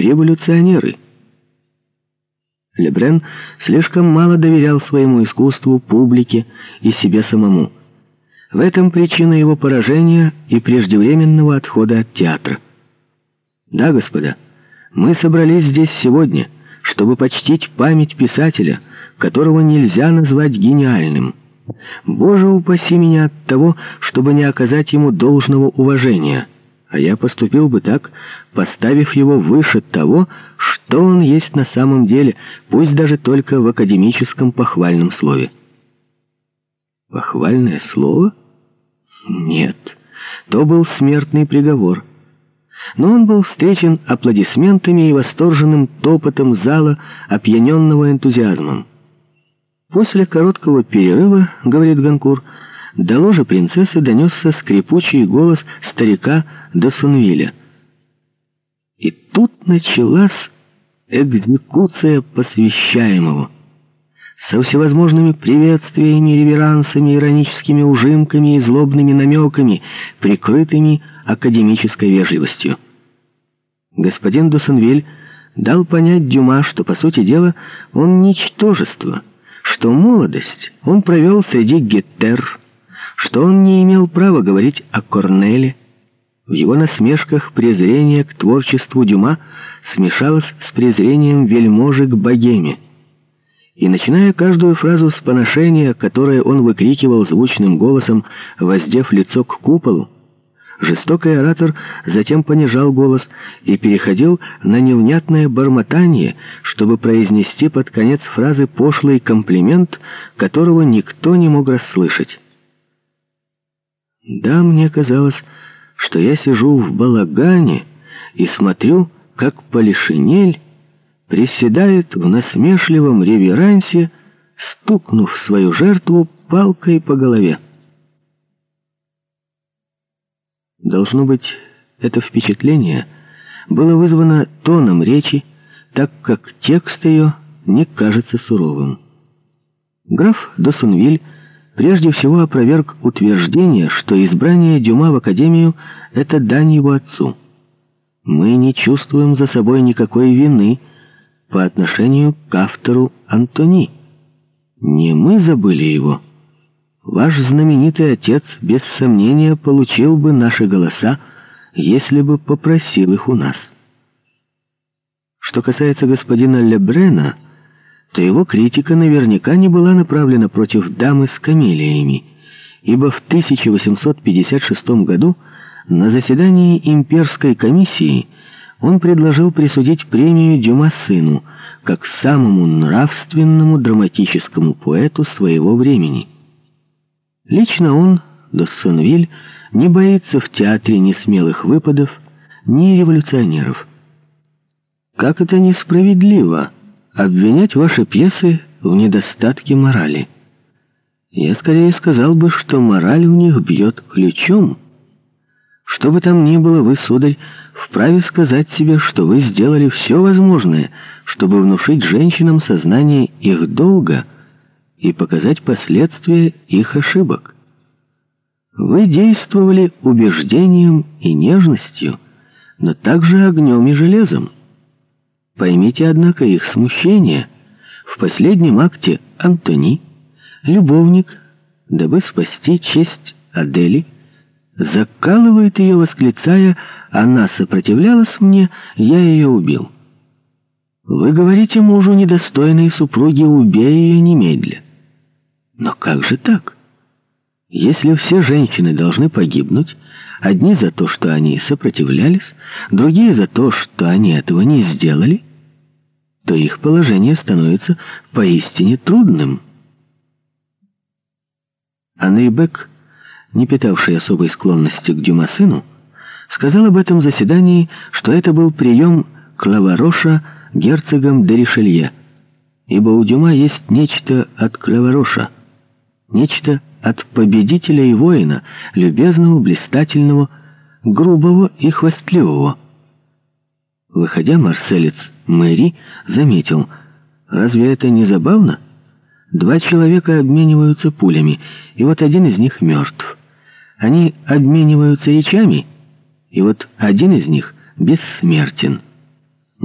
революционеры. Лебрен слишком мало доверял своему искусству, публике и себе самому. В этом причина его поражения и преждевременного отхода от театра. Да, господа, мы собрались здесь сегодня, чтобы почтить память писателя, которого нельзя назвать гениальным. Боже упаси меня от того, чтобы не оказать ему должного уважения. А я поступил бы так, поставив его выше того, что он есть на самом деле, пусть даже только в академическом похвальном слове. Похвальное слово? Нет, то был смертный приговор. Но он был встречен аплодисментами и восторженным топотом зала, опьяненного энтузиазмом. После короткого перерыва, говорит Ганкур, до ложа принцессы донесся скрипучий голос старика Досунвиля. И тут началась экзекуция посвящаемого. Со всевозможными приветствиями, реверансами, ироническими ужимками и злобными намеками, прикрытыми академической вежливостью. Господин Досунвиль дал понять Дюма, что, по сути дела, он ничтожество — что молодость он провел среди геттер, что он не имел права говорить о Корнеле. В его насмешках презрение к творчеству Дюма смешалось с презрением вельможи к богеме. И начиная каждую фразу с поношения, которое он выкрикивал звучным голосом, воздев лицо к куполу, Жестокий оратор затем понижал голос и переходил на невнятное бормотание, чтобы произнести под конец фразы пошлый комплимент, которого никто не мог расслышать. Да, мне казалось, что я сижу в балагане и смотрю, как Полишинель приседает в насмешливом реверансе, стукнув свою жертву палкой по голове. Должно быть, это впечатление было вызвано тоном речи, так как текст ее не кажется суровым. Граф Досунвиль прежде всего опроверг утверждение, что избрание Дюма в Академию — это дань его отцу. Мы не чувствуем за собой никакой вины по отношению к автору Антони. Не мы забыли его, Ваш знаменитый отец, без сомнения, получил бы наши голоса, если бы попросил их у нас. Что касается господина Лебрена, то его критика наверняка не была направлена против дамы с камелиями, ибо в 1856 году на заседании имперской комиссии он предложил присудить премию Дюма сыну, как самому нравственному драматическому поэту своего времени. Лично он, Доссонвиль, не боится в театре ни смелых выпадов, ни революционеров. Как это несправедливо обвинять ваши пьесы в недостатке морали. Я скорее сказал бы, что мораль у них бьет ключом. Что бы там ни было, вы, сударь, вправе сказать себе, что вы сделали все возможное, чтобы внушить женщинам сознание их долга — и показать последствия их ошибок. Вы действовали убеждением и нежностью, но также огнем и железом. Поймите, однако, их смущение. В последнем акте Антони, любовник, дабы спасти честь Адели, закалывает ее, восклицая «Она сопротивлялась мне, я ее убил». Вы говорите мужу недостойной супруги «Убей ее немедля». Но как же так? Если все женщины должны погибнуть, одни за то, что они сопротивлялись, другие за то, что они этого не сделали, то их положение становится поистине трудным. Анри Бек, не питавший особой склонности к Дюмасыну, сказал об этом заседании, что это был прием Клавароша герцогом де Ришелье, ибо у Дюма есть нечто от Клавароша — Нечто от победителя и воина, любезного, блистательного, грубого и хвастливого. Выходя, марселец Мэри заметил, разве это не забавно? Два человека обмениваются пулями, и вот один из них мертв. Они обмениваются речами, и вот один из них бессмертен.